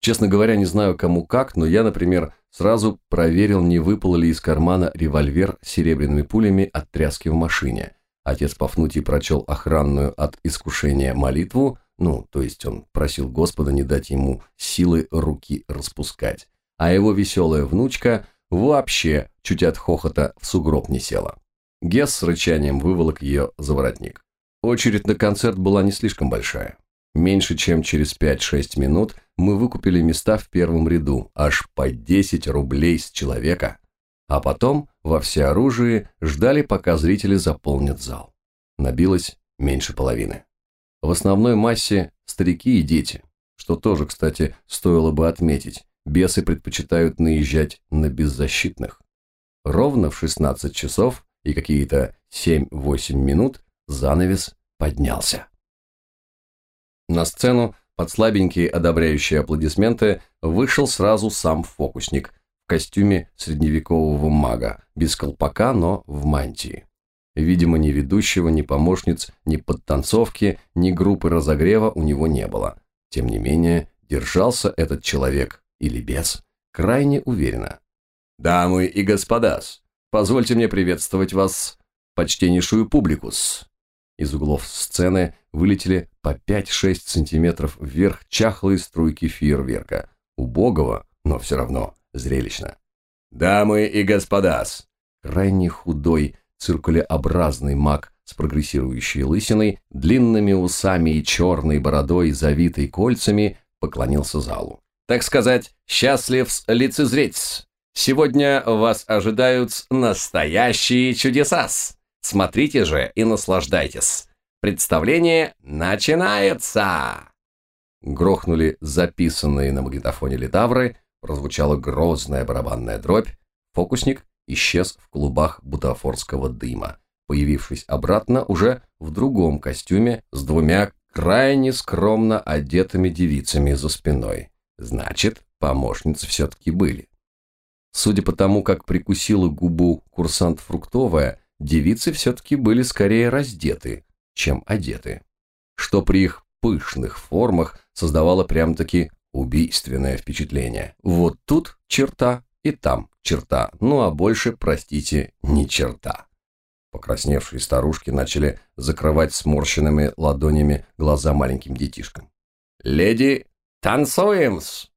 Честно говоря, не знаю кому как, но я, например, сразу проверил, не выпал ли из кармана револьвер с серебряными пулями от тряски в машине. Отец Пафнутий прочел охранную от искушения молитву, ну, то есть он просил Господа не дать ему силы руки распускать. А его веселая внучка вообще чуть от хохота в сугроб не села. Гес с рычанием выволок ее за воротник. Очередь на концерт была не слишком большая. Меньше чем через 5-6 минут мы выкупили места в первом ряду, аж по 10 рублей с человека. А потом во всеоружии ждали, пока зрители заполнят зал. Набилось меньше половины. В основной массе старики и дети, что тоже, кстати, стоило бы отметить. Бесы предпочитают наезжать на беззащитных. Ровно в 16 часов и какие-то 7-8 минут Занавес поднялся. На сцену под слабенькие одобряющие аплодисменты вышел сразу сам фокусник в костюме средневекового мага, без колпака, но в мантии. Видимо, ни ведущего, ни помощниц, ни подтанцовки, ни группы разогрева у него не было. Тем не менее, держался этот человек, или без, крайне уверенно. «Дамы и господа, позвольте мне приветствовать вас, почтеннейшую публикус. Из углов сцены вылетели по 5-6 сантиметров вверх чахлые струйки фейерверка. Убогого, но все равно зрелищно. «Дамы и господас!» Крайне худой, циркулеобразный маг с прогрессирующей лысиной, длинными усами и черной бородой, завитой кольцами, поклонился залу. «Так сказать, счастлив лицезреть! Сегодня вас ожидают настоящие чудеса -с. Смотрите же и наслаждайтесь. Представление начинается!» Грохнули записанные на магнитофоне литавры, прозвучала грозная барабанная дробь, фокусник исчез в клубах бутафорского дыма, появившись обратно уже в другом костюме с двумя крайне скромно одетыми девицами за спиной. Значит, помощницы все-таки были. Судя по тому, как прикусила губу курсант Фруктовая, девицы все-таки были скорее раздеты, чем одеты, что при их пышных формах создавало прям-таки убийственное впечатление. Вот тут черта и там черта, ну а больше, простите, ни черта. Покрасневшие старушки начали закрывать сморщенными ладонями глаза маленьким детишкам. «Леди, танцуем-с!»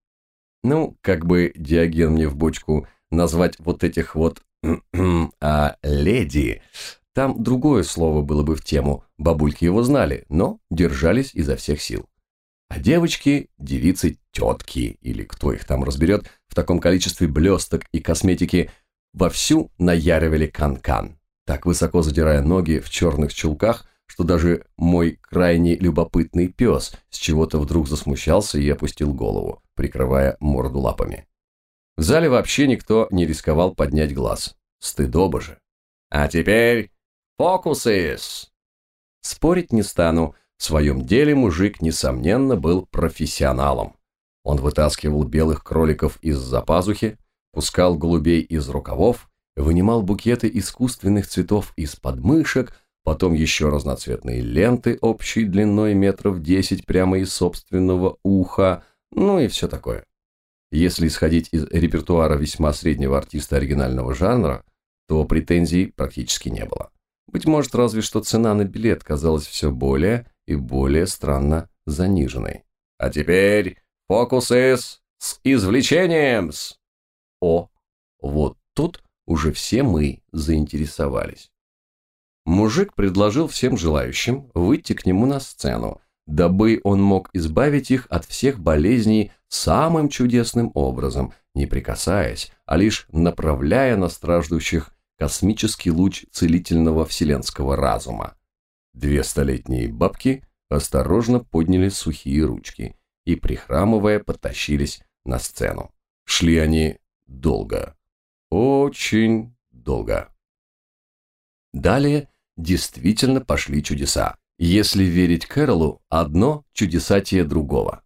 Ну, как бы Диоген мне в бочку назвать вот этих вот а леди... Там другое слово было бы в тему, бабульки его знали, но держались изо всех сил. А девочки, девицы, тетки, или кто их там разберет, в таком количестве блесток и косметики, вовсю наяривали кан-кан, так высоко задирая ноги в черных чулках, что даже мой крайне любопытный пес с чего-то вдруг засмущался и опустил голову, прикрывая морду лапами. В зале вообще никто не рисковал поднять глаз. Стыдоба же. А теперь фокусис. Спорить не стану. В своем деле мужик, несомненно, был профессионалом. Он вытаскивал белых кроликов из-за пазухи, пускал голубей из рукавов, вынимал букеты искусственных цветов из подмышек, потом еще разноцветные ленты общей длиной метров десять прямо из собственного уха, ну и все такое. Если исходить из репертуара весьма среднего артиста оригинального жанра, то претензий практически не было. Быть может, разве что цена на билет казалась все более и более странно заниженной. А теперь фокус из С извлечением-с! О, вот тут уже все мы заинтересовались. Мужик предложил всем желающим выйти к нему на сцену, дабы он мог избавить их от всех болезней самым чудесным образом, не прикасаясь, а лишь направляя на страждущих космический луч целительного вселенского разума. Две столетние бабки осторожно подняли сухие ручки и, прихрамывая, потащились на сцену. Шли они долго. Очень долго. Далее действительно пошли чудеса. Если верить Кэролу, одно чудесатие другого.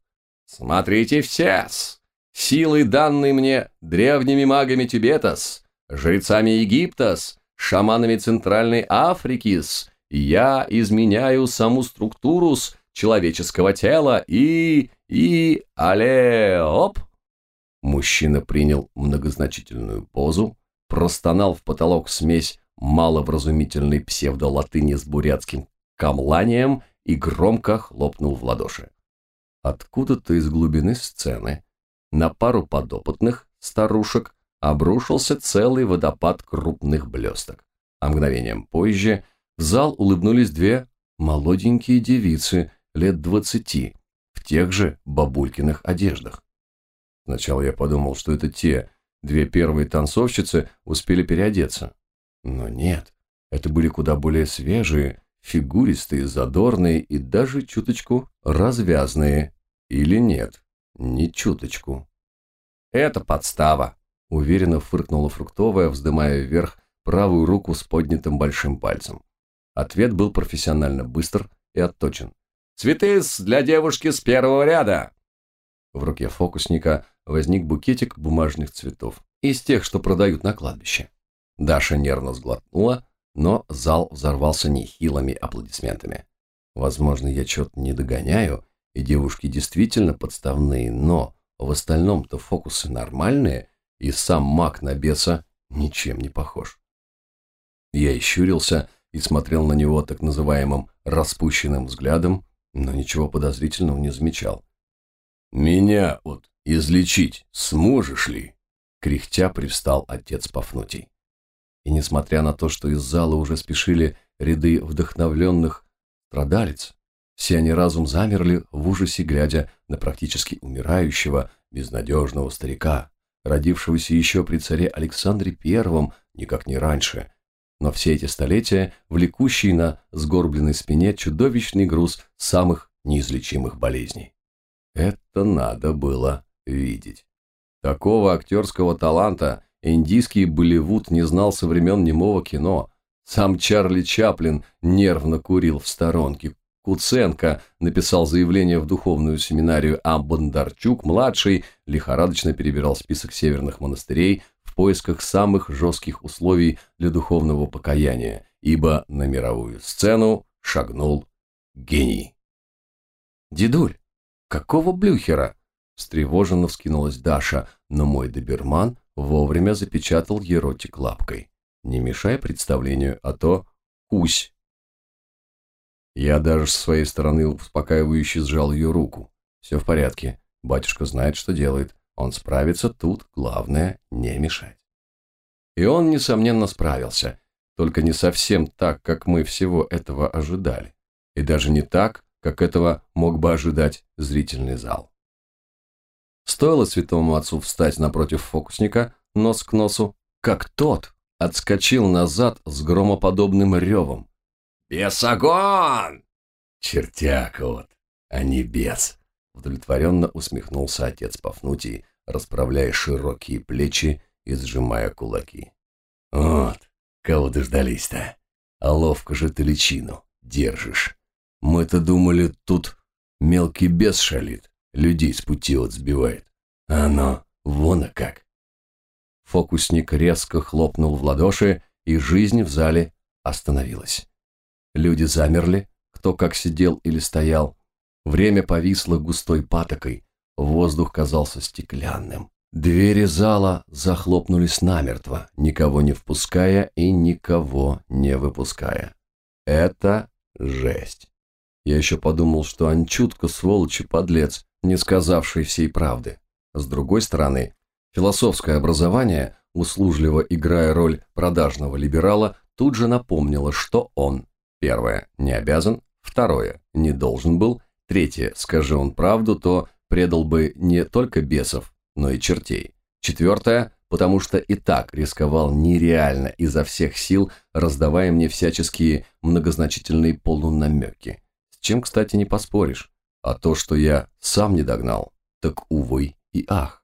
«Смотрите все-с! Силы, данные мне древними магами Тибетас, жрецами Египтас, шаманами Центральной Африкис, я изменяю саму структуру человеческого тела и... и... але... оп!» Мужчина принял многозначительную позу, простонал в потолок смесь маловразумительной псевдолатыни с бурятским камланием и громко хлопнул в ладоши. Откуда-то из глубины сцены на пару подопытных старушек обрушился целый водопад крупных блесток, а мгновением позже в зал улыбнулись две молоденькие девицы лет двадцати в тех же бабулькиных одеждах. Сначала я подумал, что это те, две первые танцовщицы успели переодеться. Но нет, это были куда более свежие, фигуристые, задорные и даже чуточку развязные. Или нет, не чуточку. «Это подстава», – уверенно фыркнула фруктовая, вздымая вверх правую руку с поднятым большим пальцем. Ответ был профессионально быстр и отточен. «Цветы для девушки с первого ряда!» В руке фокусника возник букетик бумажных цветов, из тех, что продают на кладбище. Даша нервно сглотнула, но зал взорвался нехилыми аплодисментами. Возможно, я что-то не догоняю, и девушки действительно подставные, но в остальном-то фокусы нормальные, и сам маг на беса ничем не похож. Я ищурился и смотрел на него так называемым распущенным взглядом, но ничего подозрительного не замечал. «Меня вот излечить сможешь ли?» Кряхтя привстал отец Пафнутий. И несмотря на то, что из зала уже спешили ряды вдохновленных страдалец, все они разум замерли в ужасе, глядя на практически умирающего, безнадежного старика, родившегося еще при царе Александре Первом, никак не раньше, но все эти столетия влекущий на сгорбленной спине чудовищный груз самых неизлечимых болезней. Это надо было видеть. Такого актерского таланта Индийский Болливуд не знал со времен немого кино. Сам Чарли Чаплин нервно курил в сторонке. Куценко написал заявление в духовную семинарию, а Бондарчук-младший лихорадочно перебирал список северных монастырей в поисках самых жестких условий для духовного покаяния, ибо на мировую сцену шагнул гений. «Дедуль, какого блюхера?» встревоженно вскинулась Даша, но мой доберман вовремя запечатал еротик лапкой. Не мешай представлению, а то кусь. Я даже с своей стороны успокаивающе сжал ее руку. Все в порядке. Батюшка знает, что делает. Он справится, тут главное не мешать. И он, несомненно, справился. Только не совсем так, как мы всего этого ожидали. И даже не так, как этого мог бы ожидать зрительный зал. Стоило святому отцу встать напротив фокусника, нос к носу, как тот отскочил назад с громоподобным ревом. «Бесогон!» «Чертяк вот, а не бес!» Удовлетворенно усмехнулся отец Пафнутий, расправляя широкие плечи и сжимая кулаки. «Вот, кого дождались-то? А ловко же ты личину держишь. Мы-то думали, тут мелкий бес шалит, людей с пути вот сбивает. А оно вон а как!» Фокусник резко хлопнул в ладоши, и жизнь в зале остановилась. Люди замерли, кто как сидел или стоял. Время повисло густой патокой, воздух казался стеклянным. Двери зала захлопнулись намертво, никого не впуская и никого не выпуская. Это жесть. Я еще подумал, что Анчутка, сволочь и подлец, не сказавший всей правды. С другой стороны, философское образование, услужливо играя роль продажного либерала, тут же напомнило, что он, первое, не обязан, второе, не должен был, третье, скажи он правду, то предал бы не только бесов, но и чертей. Четвертое, потому что и так рисковал нереально изо всех сил, раздавая мне всяческие многозначительные полунамеки. С чем, кстати, не поспоришь. А то, что я сам не догнал, так увы и ах.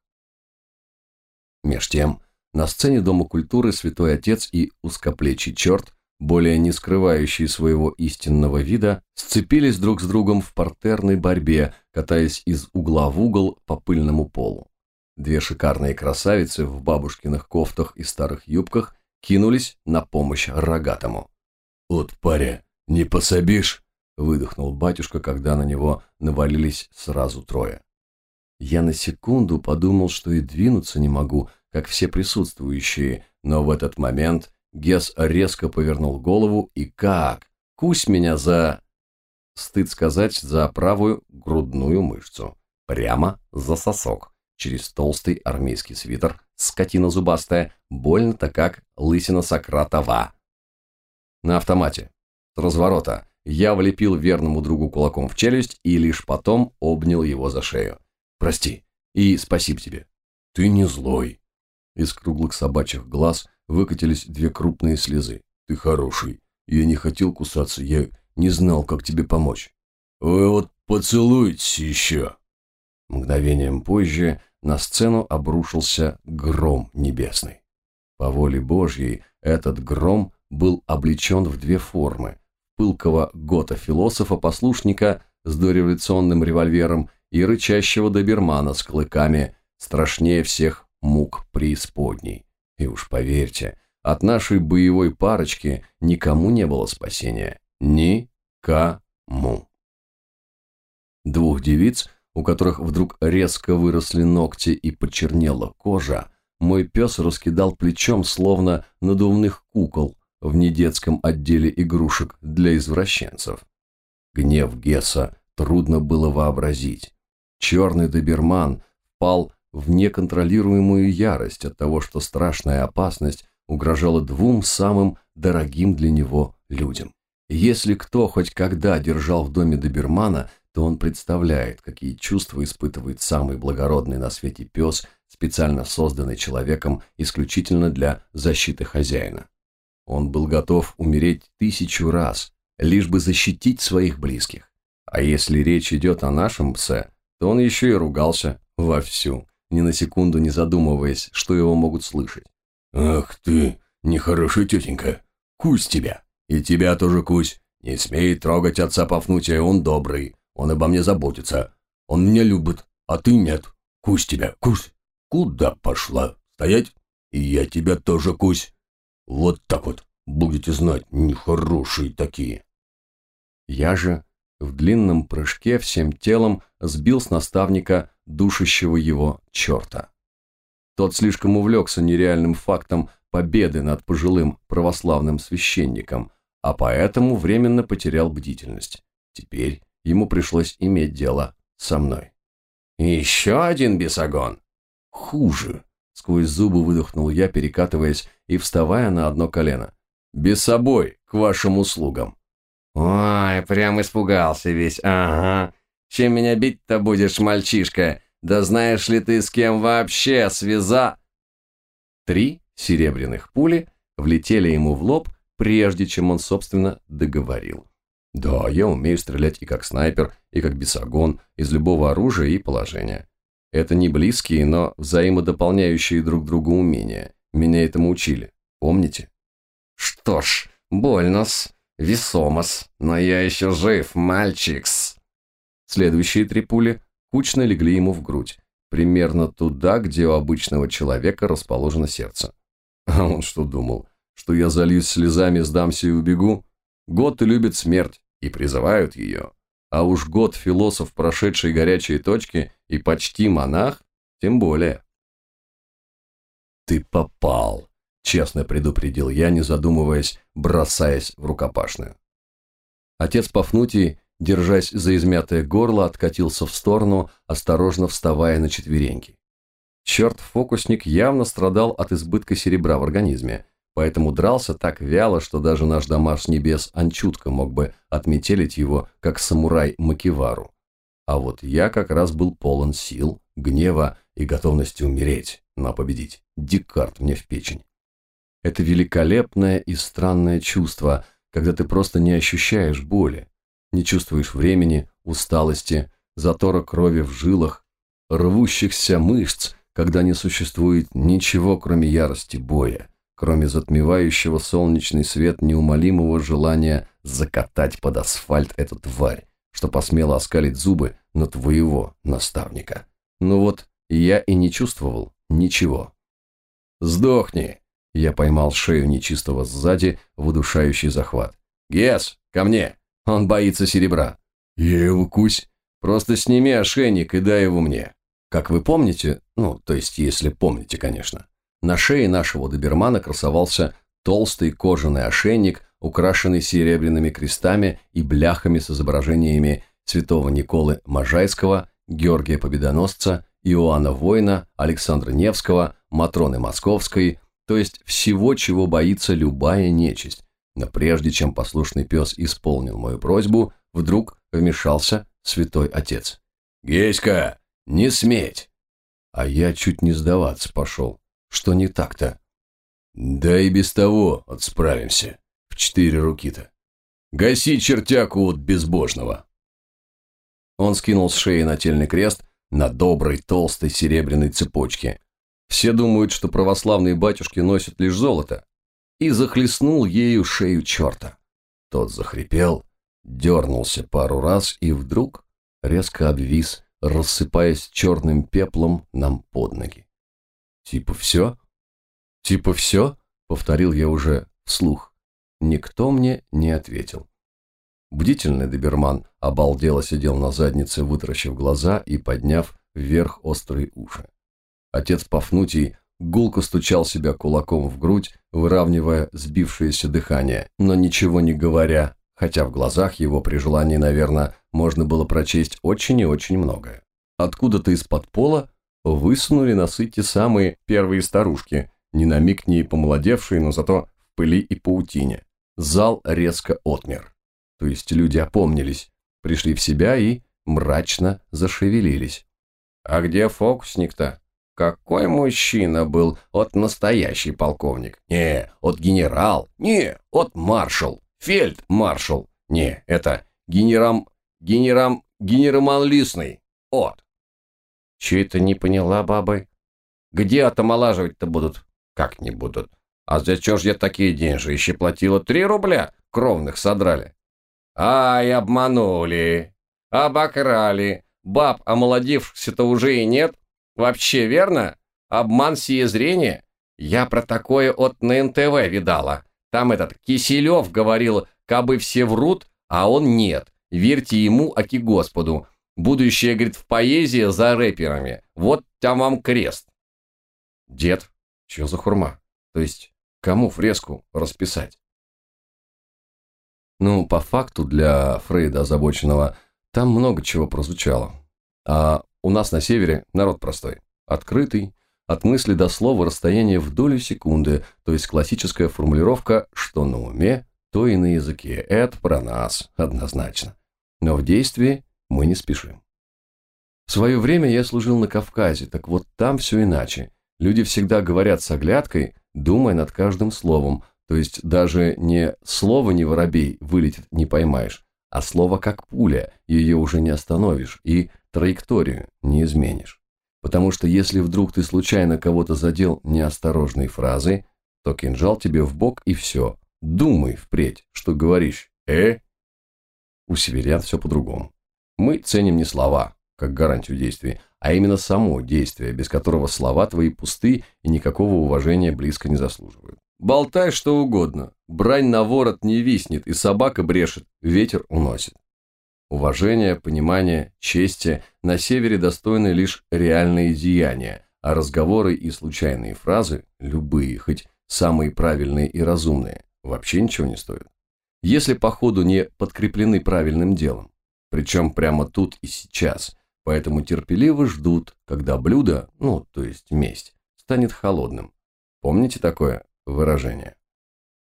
Меж тем, на сцене Дома культуры Святой Отец и узкоплечий черт, более не скрывающие своего истинного вида, сцепились друг с другом в партерной борьбе, катаясь из угла в угол по пыльному полу. Две шикарные красавицы в бабушкиных кофтах и старых юбках кинулись на помощь рогатому. «От паря, не пособишь?» – выдохнул батюшка, когда на него навалились сразу трое. Я на секунду подумал, что и двинуться не могу, как все присутствующие, но в этот момент Гес резко повернул голову и как? Кусь меня за... Стыд сказать, за правую грудную мышцу. Прямо за сосок через толстый армейский свитер, скотина зубастая, больно-то как лысина Сократова. На автомате, с разворота, я влепил верному другу кулаком в челюсть и лишь потом обнял его за шею. «Прости и спасибо тебе». «Ты не злой». Из круглых собачьих глаз выкатились две крупные слезы. «Ты хороший. Я не хотел кусаться, я не знал, как тебе помочь». «Вы вот поцелуйтесь еще». Мгновением позже на сцену обрушился гром небесный. По воле Божьей этот гром был облечен в две формы – пылкого гота-философа-послушника с дореволюционным револьвером и рычащего добермана с клыками, страшнее всех мук преисподней. И уж поверьте, от нашей боевой парочки никому не было спасения. Ни-ка-му. Двух девиц у которых вдруг резко выросли ногти и почернела кожа, мой пес раскидал плечом, словно надувных кукол в недетском отделе игрушек для извращенцев. Гнев Гесса трудно было вообразить. Черный доберман впал в неконтролируемую ярость от того, что страшная опасность угрожала двум самым дорогим для него людям. Если кто хоть когда держал в доме добермана, то он представляет, какие чувства испытывает самый благородный на свете пес, специально созданный человеком исключительно для защиты хозяина. Он был готов умереть тысячу раз, лишь бы защитить своих близких. А если речь идет о нашем псе, то он еще и ругался вовсю, ни на секунду не задумываясь, что его могут слышать. «Ах ты, нехорошая тетенька, кусь тебя, и тебя тоже кусь, не смей трогать отца Пафнутия, он добрый, он обо мне заботится. Он меня любит, а ты нет. Кусь тебя, кусь. Куда пошла? Стоять? И я тебя тоже кусь. Вот так вот будете знать, нехорошие такие. Я же в длинном прыжке всем телом сбил с наставника душащего его черта. Тот слишком увлекся нереальным фактом победы над пожилым православным священником, а поэтому временно потерял бдительность. Теперь ему пришлось иметь дело со мной. «Еще один бесогон!» «Хуже!» – сквозь зубы выдохнул я, перекатываясь и вставая на одно колено. «Без собой, к вашим услугам!» «Ой, прям испугался весь, ага. Чем меня бить-то будешь, мальчишка? Да знаешь ли ты, с кем вообще связа...» Три серебряных пули влетели ему в лоб, прежде чем он, собственно, договорил. Да, я умею стрелять и как снайпер, и как бесогон, из любого оружия и положения. Это не близкие, но взаимодополняющие друг друга умения. Меня этому учили. Помните? Что ж, больно-с, весомо-с, но я еще жив, мальчикс. Следующие три пули кучно легли ему в грудь, примерно туда, где у обычного человека расположено сердце. А он что думал, что я зальюсь слезами, сдамся и убегу? Год любит смерть и призывают ее. А уж год философ, прошедший горячие точки, и почти монах, тем более. «Ты попал», — честно предупредил я, не задумываясь, бросаясь в рукопашную. Отец Пафнутий, держась за измятое горло, откатился в сторону, осторожно вставая на четвереньки. Черт-фокусник явно страдал от избытка серебра в организме, поэтому дрался так вяло, что даже наш домашний бес Анчутка мог бы отметелить его, как самурай Макивару. А вот я как раз был полон сил, гнева и готовности умереть, но победить. Дикарт мне в печень. Это великолепное и странное чувство, когда ты просто не ощущаешь боли, не чувствуешь времени, усталости, затора крови в жилах, рвущихся мышц, когда не существует ничего, кроме ярости боя, кроме затмевающего солнечный свет неумолимого желания закатать под асфальт эту тварь, что посмела оскалить зубы на твоего наставника. Ну вот, я и не чувствовал ничего. «Сдохни!» Я поймал шею нечистого сзади в удушающий захват. «Гес, ко мне! Он боится серебра!» «Я его кусь!» «Просто сними ошейник и дай его мне!» Как вы помните, ну, то есть если помните, конечно, на шее нашего добермана красовался толстый кожаный ошейник, украшенный серебряными крестами и бляхами с изображениями святого Николы Можайского, Георгия Победоносца, Иоанна Воина, Александра Невского, Матроны Московской, то есть всего, чего боится любая нечисть. Но прежде чем послушный пес исполнил мою просьбу, вдруг вмешался святой отец. «Геська, не сметь!» А я чуть не сдаваться пошел. Что не так-то? Да и без того отсправимся. В четыре руки-то. Гаси чертяку от безбожного. Он скинул с шеи нательный крест на доброй толстой серебряной цепочке. Все думают, что православные батюшки носят лишь золото. И захлестнул ею шею черта. Тот захрипел, дернулся пару раз и вдруг резко обвис, рассыпаясь черным пеплом нам под ноги. «Типа все?» «Типа все?» — повторил я уже вслух. Никто мне не ответил. Бдительный доберман обалдело сидел на заднице, вытаращив глаза и подняв вверх острые уши. Отец Пафнутий гулко стучал себя кулаком в грудь, выравнивая сбившееся дыхание, но ничего не говоря, хотя в глазах его при желании, наверное, можно было прочесть очень и очень многое. Откуда-то из-под пола высунули носы те самые первые старушки, ни на миг не помолодевшие, но зато в пыли и паутине. Зал резко отмер. То есть люди опомнились, пришли в себя и мрачно зашевелились. «А где фокусник-то? Какой мужчина был? От настоящий полковник? Не, от генерал? Не, от маршал? Фельдмаршал? Не, это генерам... генерам... генерал-лисный? От!» «Че это не поняла, бабы? Где отомолаживать-то будут?» «Как не будут? А за чё ж я такие деньжищи платила? Три рубля кровных содрали». «Ай, обманули! Обокрали! Баб омолодившихся-то уже и нет? Вообще верно? Обман сие зрение? Я про такое от НТВ видала. Там этот Киселев говорил, кабы все врут, а он нет. Верьте ему, аки Господу. Будущее, говорит, в поэзии за рэперами. Вот там вам крест. Дед, чё за хурма? То есть, кому фреску расписать? Ну, по факту для Фрейда озабоченного там много чего прозвучало. А у нас на севере народ простой, открытый, от мысли до слова расстояние в долю секунды, то есть классическая формулировка «что на уме, то и на языке». Это про нас, однозначно. Но в действии мы не спешим. В свое время я служил на Кавказе, так вот там все иначе. Люди всегда говорят с оглядкой, думая над каждым словом, то есть даже не слово «не воробей» вылетит не поймаешь, а слово как пуля, ее уже не остановишь и траекторию не изменишь. Потому что если вдруг ты случайно кого-то задел неосторожной фразой, то кинжал тебе в бок и все. Думай впредь, что говоришь «э». У северян все по-другому. Мы ценим не слова, как гарантию действий, а именно само действие, без которого слова твои пусты и никакого уважения близко не заслуживают. Болтай что угодно, брань на ворот не виснет, и собака брешет, ветер уносит. Уважение, понимание, чести на севере достойны лишь реальные деяния, а разговоры и случайные фразы, любые, хоть самые правильные и разумные, вообще ничего не стоят. Если по ходу не подкреплены правильным делом, причем прямо тут и сейчас, поэтому терпеливо ждут, когда блюдо, ну, то есть месть, станет холодным. Помните такое выражение?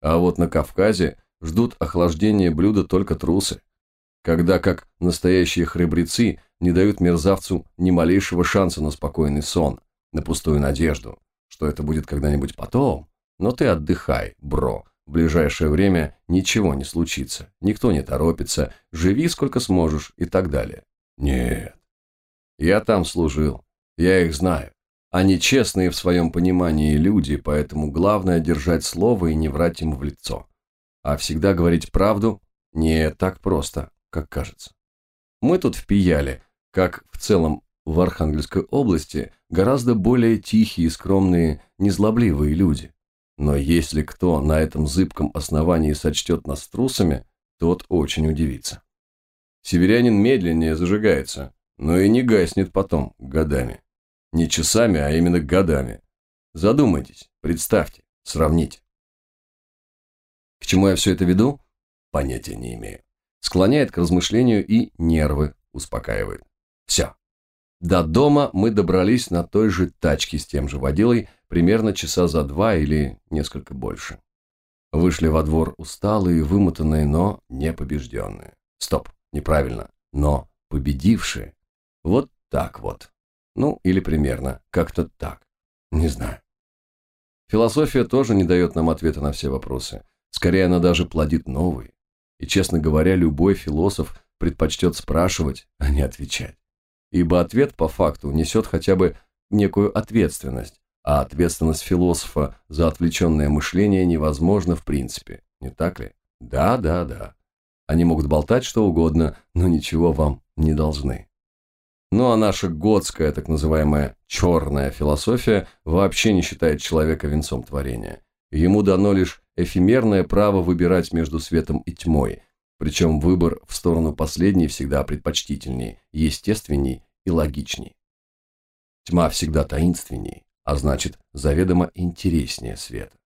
А вот на Кавказе ждут охлаждения блюда только трусы, когда как настоящие храбрецы не дают мерзавцу ни малейшего шанса на спокойный сон, на пустую надежду, что это будет когда-нибудь потом. Но ты отдыхай, бро, в ближайшее время ничего не случится, никто не торопится, живи сколько сможешь и так далее. Нет. Я там служил, я их знаю. Они честные в своем понимании люди, поэтому главное держать слово и не врать им в лицо. А всегда говорить правду не так просто, как кажется. Мы тут в Пияле, как в целом в Архангельской области, гораздо более тихие, скромные, незлобливые люди. Но если кто на этом зыбком основании сочтет нас трусами, тот очень удивится. Северянин медленнее зажигается, но и не гаснет потом, годами. Не часами, а именно годами. Задумайтесь, представьте, сравните. К чему я все это веду? Понятия не имею. Склоняет к размышлению и нервы успокаивает. Все. До дома мы добрались на той же тачке с тем же водилой примерно часа за два или несколько больше. Вышли во двор усталые, вымотанные, но не побежденные. Стоп, неправильно. Но победившие. Вот так вот. Ну, или примерно, как-то так. Не знаю. Философия тоже не дает нам ответа на все вопросы. Скорее, она даже плодит новые. И, честно говоря, любой философ предпочтет спрашивать, а не отвечать ибо ответ по факту несет хотя бы некую ответственность, а ответственность философа за отвлеченное мышление невозможна в принципе, не так ли? Да, да, да. Они могут болтать что угодно, но ничего вам не должны. Ну а наша готская, так называемая черная философия вообще не считает человека венцом творения. Ему дано лишь эфемерное право выбирать между светом и тьмой, причем выбор в сторону последней всегда предпочтительней, естественней и логичней. Тьма всегда таинственней, а значит, заведомо интереснее света.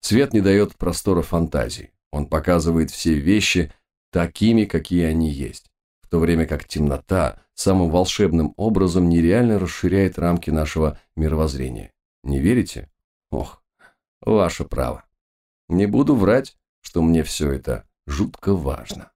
Свет не дает простора фантазии, он показывает все вещи такими, какие они есть, в то время как темнота самым волшебным образом нереально расширяет рамки нашего мировоззрения. Не верите? Ох, ваше право. Не буду врать, что мне все это жутко важно.